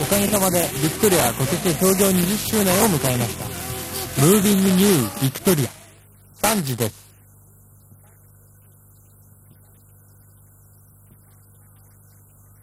おかげさまでビクトリアは今年創業20周年を迎えました。ムービングニュービクトリア。3時です。